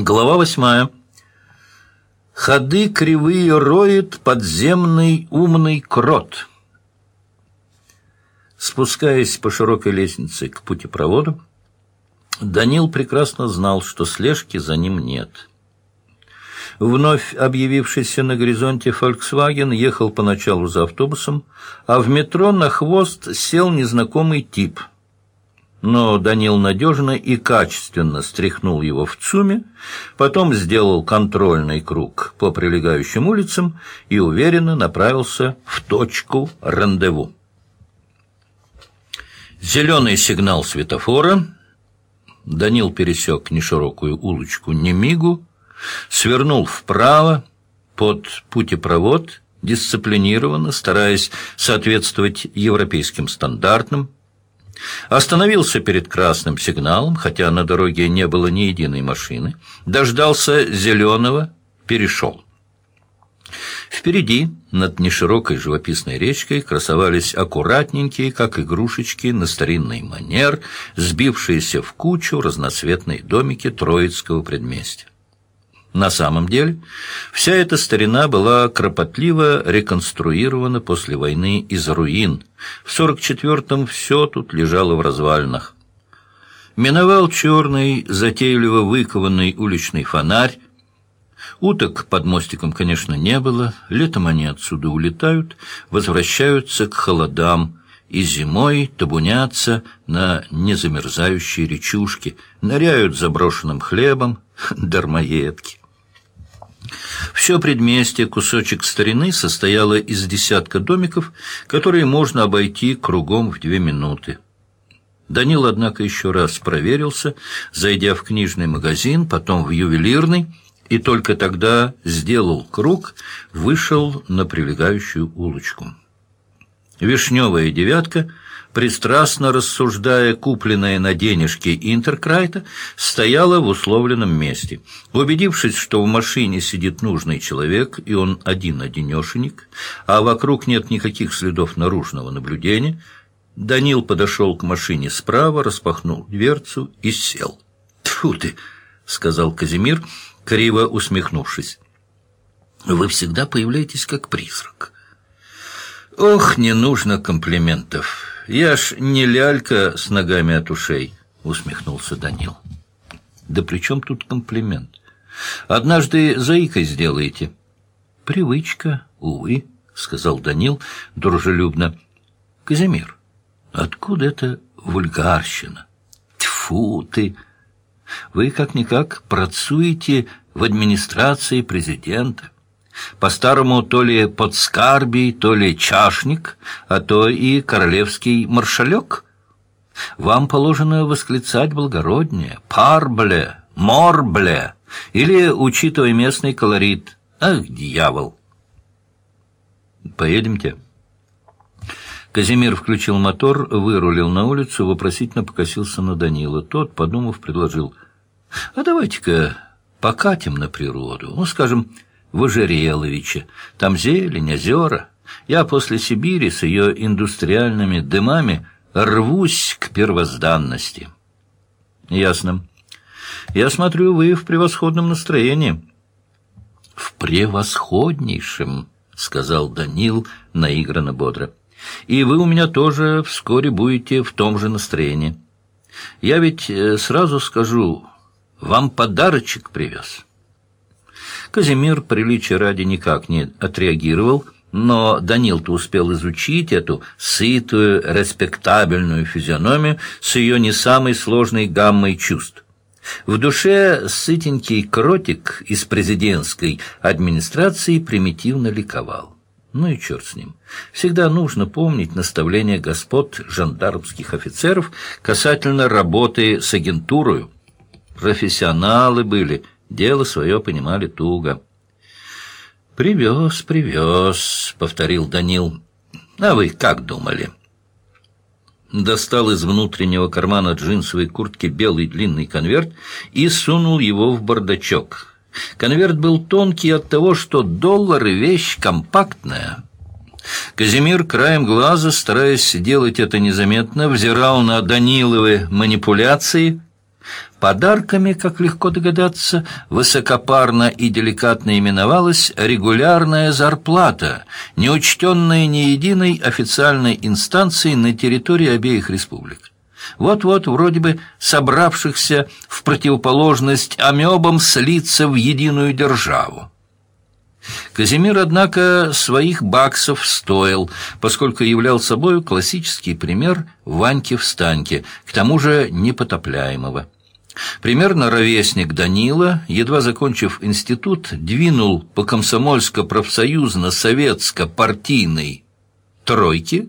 Глава восьмая. Ходы кривые роет подземный умный крот. Спускаясь по широкой лестнице к путепроводу, Данил прекрасно знал, что слежки за ним нет. Вновь объявившийся на горизонте «Фольксваген» ехал поначалу за автобусом, а в метро на хвост сел незнакомый тип — но Данил надежно и качественно стряхнул его в ЦУМе, потом сделал контрольный круг по прилегающим улицам и уверенно направился в точку рандеву. Зеленый сигнал светофора. Данил пересек неширокую улочку Немигу, свернул вправо под путепровод, дисциплинированно, стараясь соответствовать европейским стандартам, Остановился перед красным сигналом, хотя на дороге не было ни единой машины. Дождался зеленого, перешел. Впереди, над неширокой живописной речкой, красовались аккуратненькие, как игрушечки, на старинный манер, сбившиеся в кучу разноцветные домики Троицкого предместья. На самом деле, вся эта старина была кропотливо реконструирована после войны из руин. В 44-м все тут лежало в развалинах. Миновал черный, затейливо выкованный уличный фонарь. Уток под мостиком, конечно, не было. Летом они отсюда улетают, возвращаются к холодам, и зимой табунятся на незамерзающие речушки, ныряют заброшенным хлебом, дармоедки. Все предместье, кусочек старины, состояло из десятка домиков, которые можно обойти кругом в две минуты. Данил, однако, еще раз проверился, зайдя в книжный магазин, потом в ювелирный, и только тогда сделал круг, вышел на прилегающую улочку. Вишневая девятка — пристрастно рассуждая купленное на денежки Интеркрайта, стояла в условленном месте. Убедившись, что в машине сидит нужный человек, и он один-одинешенек, а вокруг нет никаких следов наружного наблюдения, Данил подошел к машине справа, распахнул дверцу и сел. «Тьфу ты!» — сказал Казимир, криво усмехнувшись. «Вы всегда появляетесь как призрак». «Ох, не нужно комплиментов!» Я ж не лялька с ногами от ушей, усмехнулся Данил. Да при чем тут комплимент? Однажды заикой сделаете. Привычка, увы, сказал Данил дружелюбно. Казимир, откуда это вульгарщина? Тьфу ты! Вы как-никак працуете в администрации президента. По-старому то ли подскарбий, то ли чашник, а то и королевский маршалек. Вам положено восклицать благороднее «парбле», «морбле» или, учитывая местный колорит, «ах, дьявол». «Поедемте». Казимир включил мотор, вырулил на улицу, вопросительно покосился на Данила. Тот, подумав, предложил, «А давайте-ка покатим на природу, ну, скажем, в Ожереловиче. Там зелень, озера. Я после Сибири с ее индустриальными дымами рвусь к первозданности. Ясно. Я смотрю, вы в превосходном настроении. В превосходнейшем, сказал Данил наигранно бодро. И вы у меня тоже вскоре будете в том же настроении. Я ведь э, сразу скажу, вам подарочек привез. Казимир, приличия ради, никак не отреагировал, но Данил-то успел изучить эту сытую, респектабельную физиономию с ее не самой сложной гаммой чувств. В душе сытенький кротик из президентской администрации примитивно ликовал. Ну и черт с ним. Всегда нужно помнить наставления господ жандармских офицеров касательно работы с агентурой. Профессионалы были – Дело свое понимали туго. «Привез, привез», — повторил Данил. «А вы как думали?» Достал из внутреннего кармана джинсовой куртки белый длинный конверт и сунул его в бардачок. Конверт был тонкий от того, что доллары — вещь компактная. Казимир краем глаза, стараясь сделать это незаметно, взирал на Даниловы манипуляции — Подарками, как легко догадаться, высокопарно и деликатно именовалась регулярная зарплата, не учтенная ни единой официальной инстанцией на территории обеих республик. Вот-вот, вроде бы собравшихся в противоположность амебам слиться в единую державу. Казимир, однако, своих баксов стоил, поскольку являл собой классический пример Ваньки-встаньки, к тому же непотопляемого. Примерно ровесник Данила, едва закончив институт, двинул по комсомольско-профсоюзно-советско-партийной тройке,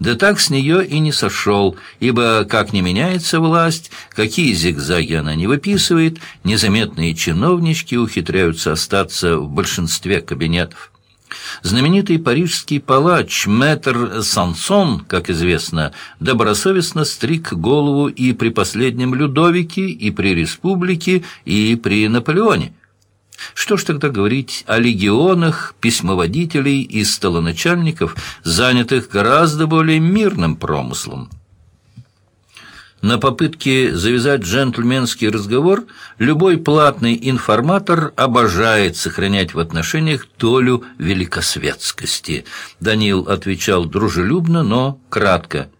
да так с нее и не сошел, ибо как не меняется власть, какие зигзаги она не выписывает, незаметные чиновнички ухитряются остаться в большинстве кабинетов. Знаменитый парижский палач Мэтр Сансон, как известно, добросовестно стриг голову и при последнем Людовике, и при Республике, и при Наполеоне. Что ж тогда говорить о легионах, письмоводителей и столоначальников, занятых гораздо более мирным промыслом? На попытке завязать джентльменский разговор любой платный информатор обожает сохранять в отношениях долю великосветскости. Даниил отвечал дружелюбно, но кратко.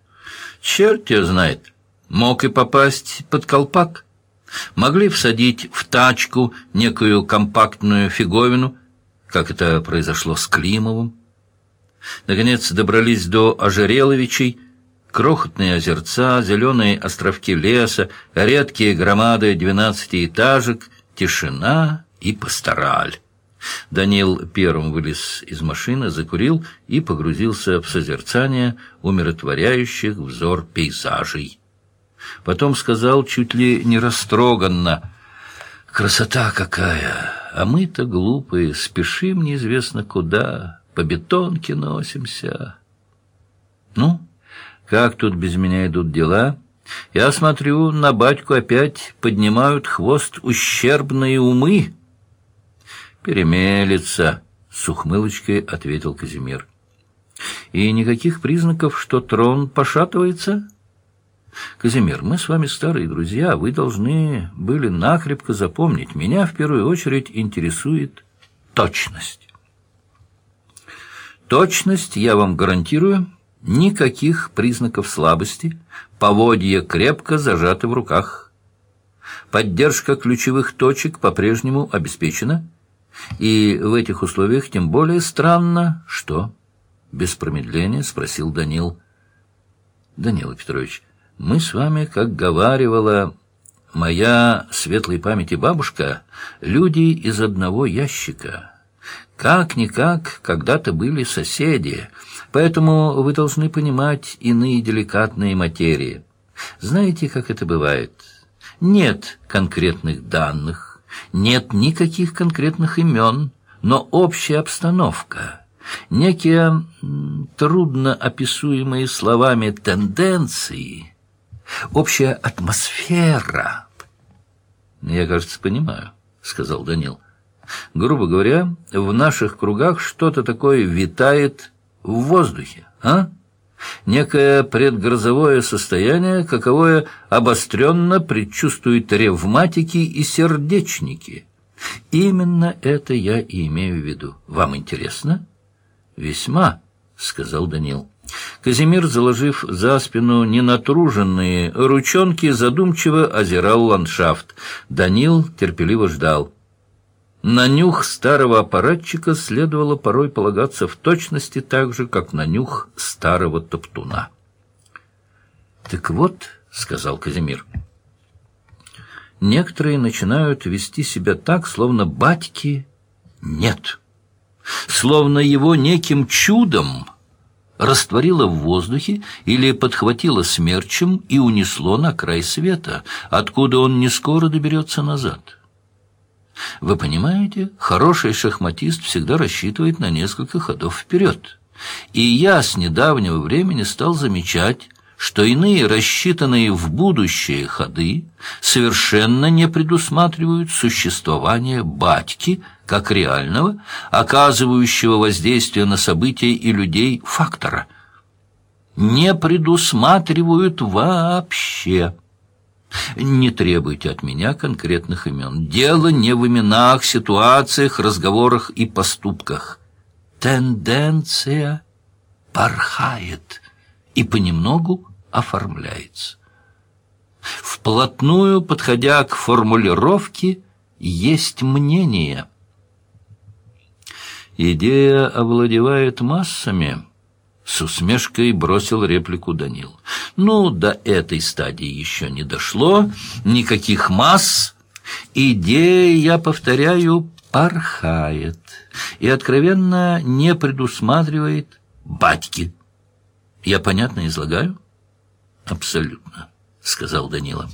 «Черт ее знает, мог и попасть под колпак. Могли всадить в тачку некую компактную фиговину, как это произошло с Климовым. Наконец добрались до Ожереловичей, крохотные озерца, зеленые островки леса, редкие громады двенадцатиэтажек, тишина и пастораль. Даниил первым вылез из машины, закурил и погрузился в созерцание умиротворяющих взор пейзажей. Потом сказал чуть ли не растроганно, «Красота какая! А мы-то глупые, спешим неизвестно куда, по бетонке носимся». «Ну?» Как тут без меня идут дела? Я смотрю, на батьку опять поднимают хвост ущербные умы. Перемелется, с ухмылочкой ответил Казимир. И никаких признаков, что трон пошатывается? Казимир, мы с вами старые друзья, вы должны были накрепко запомнить. Меня в первую очередь интересует точность. Точность, я вам гарантирую, Никаких признаков слабости, поводья крепко зажаты в руках. Поддержка ключевых точек по-прежнему обеспечена, и в этих условиях тем более странно, что... Без промедления спросил Данил. Данила Петрович, мы с вами, как говаривала моя светлой памяти бабушка, люди из одного ящика. Как-никак когда-то были соседи, Поэтому вы должны понимать иные деликатные материи. Знаете, как это бывает? Нет конкретных данных, нет никаких конкретных имен, но общая обстановка, некие трудно описуемые словами тенденции, общая атмосфера. «Я, кажется, понимаю», — сказал Данил. «Грубо говоря, в наших кругах что-то такое витает в воздухе, а? Некое предгрозовое состояние, каковое обостренно предчувствуют ревматики и сердечники. Именно это я и имею в виду. Вам интересно? Весьма, сказал Данил. Казимир, заложив за спину ненатруженные ручонки, задумчиво озирал ландшафт. Данил терпеливо ждал. На нюх старого аппаратчика следовало порой полагаться в точности так же, как на нюх старого топтуна. «Так вот», — сказал Казимир, — «некоторые начинают вести себя так, словно батьки нет, словно его неким чудом растворило в воздухе или подхватило смерчем и унесло на край света, откуда он не скоро доберется назад». Вы понимаете, хороший шахматист всегда рассчитывает на несколько ходов вперед. И я с недавнего времени стал замечать, что иные рассчитанные в будущее ходы совершенно не предусматривают существование батьки как реального, оказывающего воздействие на события и людей фактора. Не предусматривают вообще. Не требуйте от меня конкретных имен. Дело не в именах, ситуациях, разговорах и поступках. Тенденция порхает и понемногу оформляется. Вплотную, подходя к формулировке, есть мнение. Идея овладевает массами. С усмешкой бросил реплику Данил. Ну, до этой стадии еще не дошло. Никаких масс. Идея, я повторяю, порхает. И откровенно не предусматривает батьки. Я понятно излагаю? Абсолютно, сказал Данила.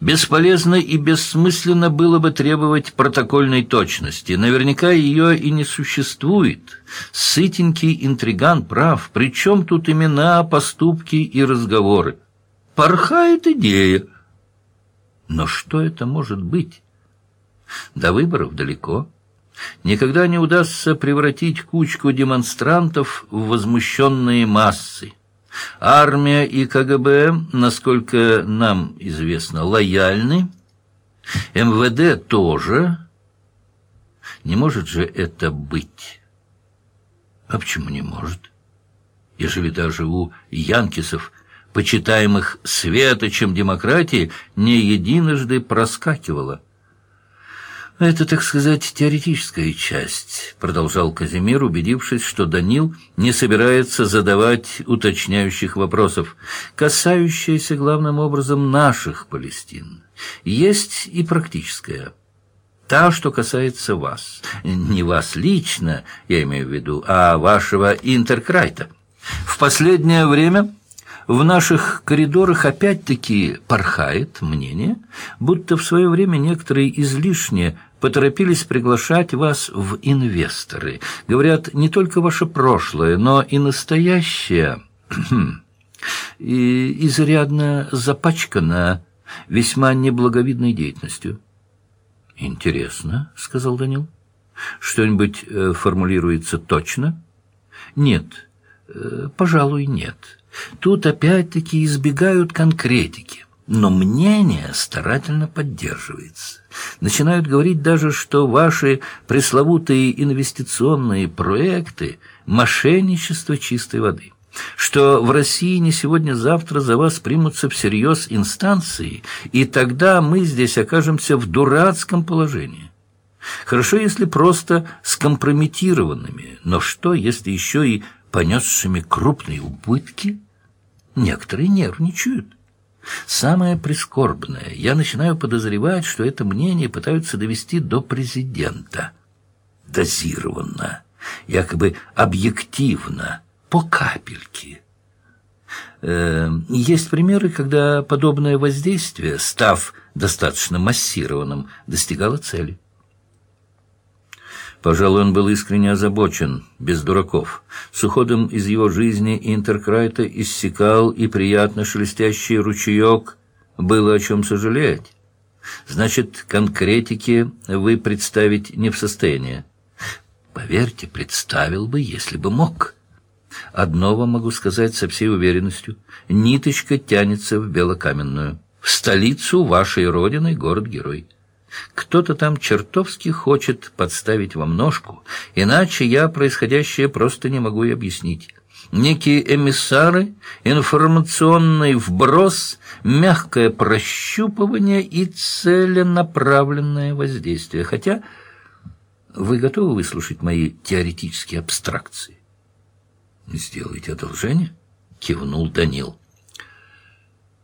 Бесполезно и бессмысленно было бы требовать протокольной точности. Наверняка ее и не существует. Сытенький интриган прав. Причем тут имена, поступки и разговоры? Порхает идея. Но что это может быть? До выборов далеко. Никогда не удастся превратить кучку демонстрантов в возмущенные массы. Армия и КГБ, насколько нам известно, лояльны. МВД тоже. Не может же это быть? А почему не может? Ежели даже у янкисов, почитаемых светочем демократии, не единожды проскакивало. «Это, так сказать, теоретическая часть», — продолжал Казимир, убедившись, что Данил не собирается задавать уточняющих вопросов, касающиеся главным образом наших Палестин. Есть и практическая. Та, что касается вас. Не вас лично, я имею в виду, а вашего интеркрайта. В последнее время в наших коридорах опять-таки порхает мнение, будто в свое время некоторые излишне поторопились приглашать вас в инвесторы. Говорят, не только ваше прошлое, но и настоящее и изрядно запачкано весьма неблаговидной деятельностью. «Интересно», — сказал Данил. «Что-нибудь э, формулируется точно?» «Нет, э, пожалуй, нет». Тут опять-таки избегают конкретики, но мнение старательно поддерживается. Начинают говорить даже, что ваши пресловутые инвестиционные проекты – мошенничество чистой воды что в России не сегодня-завтра за вас примутся всерьез инстанции, и тогда мы здесь окажемся в дурацком положении. Хорошо, если просто скомпрометированными, но что, если еще и понесшими крупные убытки – Некоторые нервничают. Самое прискорбное, я начинаю подозревать, что это мнение пытаются довести до президента. Дозированно, якобы объективно, по капельке. Э, есть примеры, когда подобное воздействие, став достаточно массированным, достигало цели. Пожалуй, он был искренне озабочен, без дураков. С уходом из его жизни Интеркрайта иссякал и приятно шелестящий ручеек. Было о чем сожалеть. Значит, конкретики вы представить не в состоянии. Поверьте, представил бы, если бы мог. Одно вам могу сказать со всей уверенностью. Ниточка тянется в Белокаменную. В столицу вашей родины город-герой. Кто-то там чертовски хочет подставить вам ножку, иначе я происходящее просто не могу и объяснить. Некие эмиссары, информационный вброс, мягкое прощупывание и целенаправленное воздействие. Хотя вы готовы выслушать мои теоретические абстракции? «Сделайте одолжение», — кивнул Данил.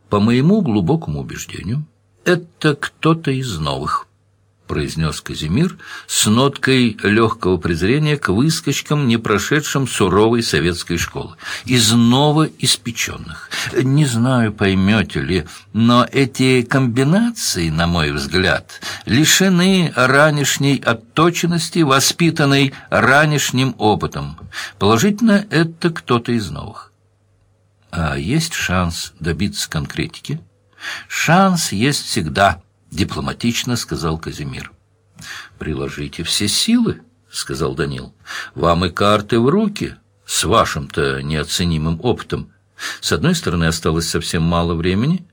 «По моему глубокому убеждению...» «Это кто-то из новых», — произнес Казимир с ноткой легкого презрения к выскочкам, не прошедшим суровой советской школы. «Из новоиспеченных. Не знаю, поймете ли, но эти комбинации, на мой взгляд, лишены ранешней отточенности, воспитанной ранешним опытом. Положительно, это кто-то из новых. А есть шанс добиться конкретики?» «Шанс есть всегда», — дипломатично сказал Казимир. «Приложите все силы», — сказал Данил. «Вам и карты в руки, с вашим-то неоценимым опытом. С одной стороны, осталось совсем мало времени,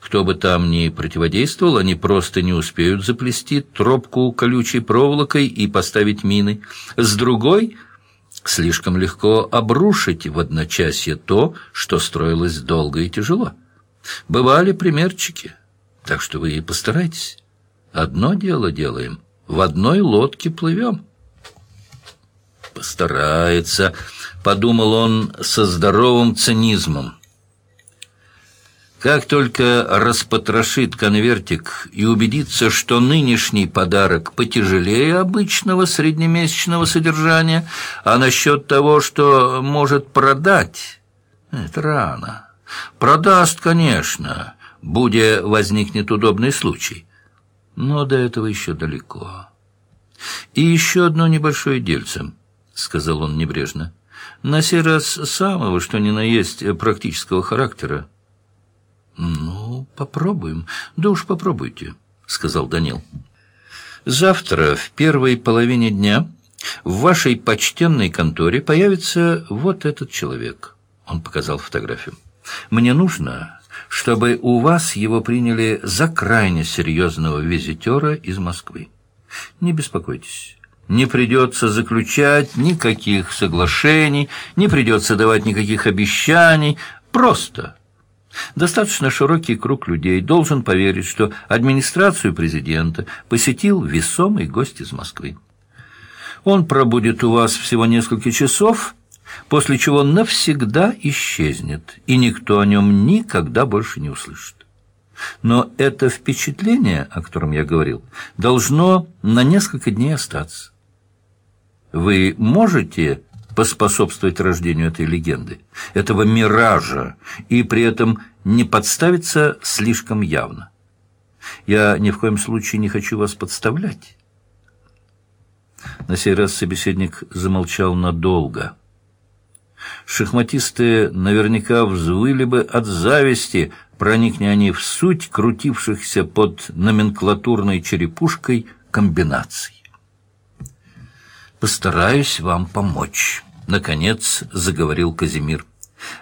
Кто бы там ни противодействовал, они просто не успеют заплести тропку колючей проволокой и поставить мины. С другой, слишком легко обрушить в одночасье то, что строилось долго и тяжело. Бывали примерчики, так что вы и постарайтесь. Одно дело делаем, в одной лодке плывем. Постарается, подумал он со здоровым цинизмом. Как только распотрошит конвертик и убедится, что нынешний подарок потяжелее обычного среднемесячного содержания, а насчет того, что может продать, это рано. Продаст, конечно, будя возникнет удобный случай. Но до этого еще далеко. И еще одно небольшое дельце, — сказал он небрежно. На сей раз самого, что ни на есть, практического характера. «Ну, попробуем. Да уж попробуйте», — сказал Данил. «Завтра в первой половине дня в вашей почтенной конторе появится вот этот человек». Он показал фотографию. «Мне нужно, чтобы у вас его приняли за крайне серьезного визитера из Москвы. Не беспокойтесь». Не придется заключать никаких соглашений, не придется давать никаких обещаний. Просто Достаточно широкий круг людей должен поверить, что администрацию президента посетил весомый гость из Москвы. Он пробудет у вас всего несколько часов, после чего навсегда исчезнет, и никто о нем никогда больше не услышит. Но это впечатление, о котором я говорил, должно на несколько дней остаться. Вы можете поспособствовать рождению этой легенды, этого миража, и при этом не подставиться слишком явно. Я ни в коем случае не хочу вас подставлять. На сей раз собеседник замолчал надолго. Шахматисты наверняка взвыли бы от зависти, проникни они в суть крутившихся под номенклатурной черепушкой комбинаций. «Постараюсь вам помочь». Наконец заговорил Казимир.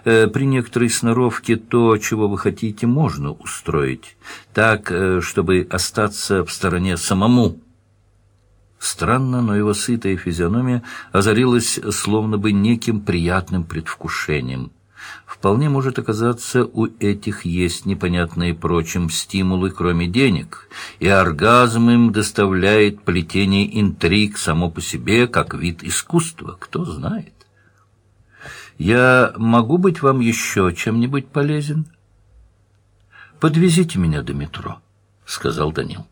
«Э, «При некоторой сноровке то, чего вы хотите, можно устроить. Так, э, чтобы остаться в стороне самому». Странно, но его сытая физиономия озарилась словно бы неким приятным предвкушением. Вполне может оказаться, у этих есть непонятные прочим стимулы, кроме денег, и оргазм им доставляет плетение интриг само по себе, как вид искусства, кто знает. Я могу быть вам еще чем-нибудь полезен? Подвезите меня до метро, сказал Данил.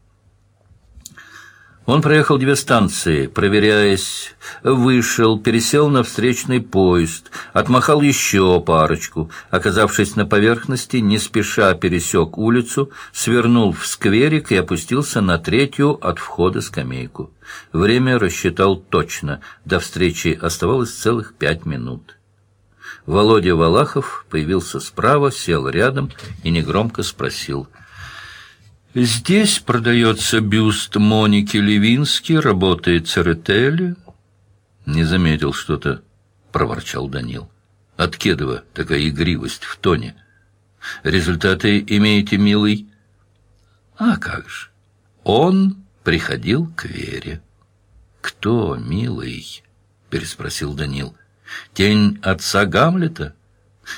Он проехал две станции, проверяясь, вышел, пересел на встречный поезд, отмахал еще парочку, оказавшись на поверхности, не спеша пересек улицу, свернул в скверик и опустился на третью от входа скамейку. Время рассчитал точно, до встречи оставалось целых пять минут. Володя Валахов появился справа, сел рядом и негромко спросил. «Здесь продается бюст Моники Левински, работает Церетели?» «Не заметил что-то», — проворчал Данил. «От такая игривость в тоне. Результаты имеете, милый?» «А как же! Он приходил к Вере». «Кто, милый?» — переспросил Данил. Тень отца Гамлета?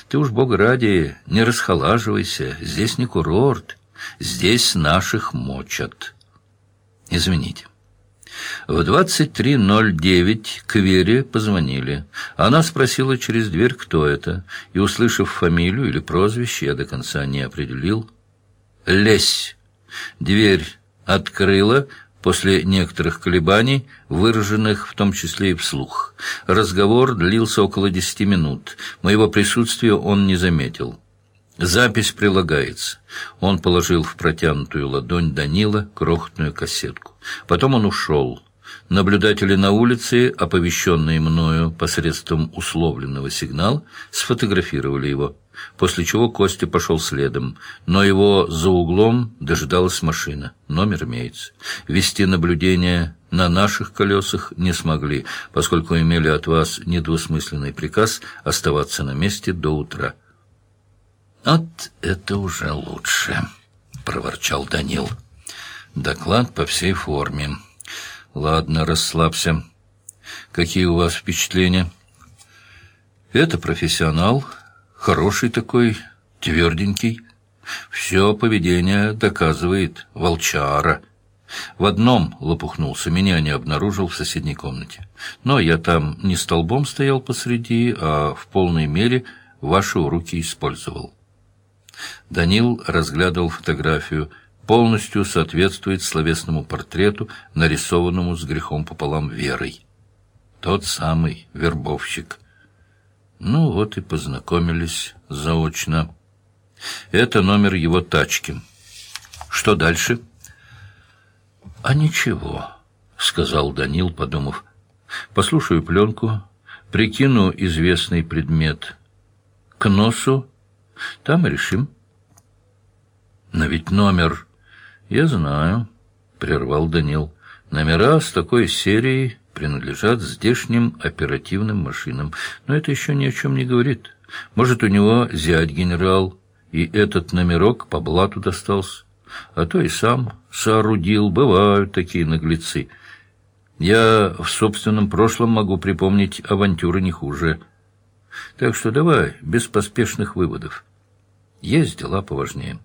Ты уж, Бога ради, не расхолаживайся, здесь не курорт, здесь наших мочат. Извините. В 23.09 к Вере позвонили. Она спросила через дверь, кто это, и, услышав фамилию или прозвище, я до конца не определил. «Лезь!» Дверь открыла, после некоторых колебаний, выраженных в том числе и вслух. Разговор длился около десяти минут. Моего присутствия он не заметил. Запись прилагается. Он положил в протянутую ладонь Данила крохотную кассетку. Потом он ушел. Наблюдатели на улице, оповещенные мною посредством условленного сигнала, сфотографировали его после чего Костя пошел следом, но его за углом дожидалась машина. Номер имеется. Вести наблюдение на наших колесах не смогли, поскольку имели от вас недвусмысленный приказ оставаться на месте до утра. «От это уже лучше», — проворчал Данил. «Доклад по всей форме. Ладно, расслабься. Какие у вас впечатления?» «Это профессионал, хороший такой, тверденький. Все поведение доказывает волчара». В одном лопухнулся, меня не обнаружил в соседней комнате. Но я там не столбом стоял посреди, а в полной мере ваши уроки использовал. Данил разглядывал фотографию. Полностью соответствует словесному портрету, нарисованному с грехом пополам верой. Тот самый вербовщик. Ну вот и познакомились заочно. Это номер его тачки. Что дальше? А ничего, сказал Данил, подумав. Послушаю пленку, прикину известный предмет к носу, там и решим. Но ведь номер... Я знаю, прервал Данил. Номера с такой серией принадлежат здешним оперативным машинам. Но это еще ни о чем не говорит. Может, у него зять генерал, и этот номерок по блату достался. А то и сам соорудил. Бывают такие наглецы. Я в собственном прошлом могу припомнить авантюры не хуже. Так что давай, без поспешных выводов. Есть дела поважнее.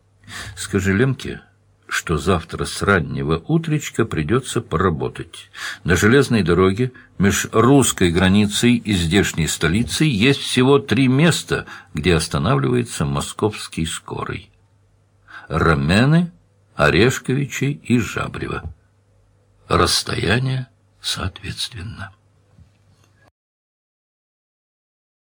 Скажи Лемке, что завтра с раннего утречка придется поработать. На железной дороге меж русской границей и здешней столицей есть всего три места, где останавливается московский скорый. Рамены, Орешковичи и Жабрева. Расстояние соответственно.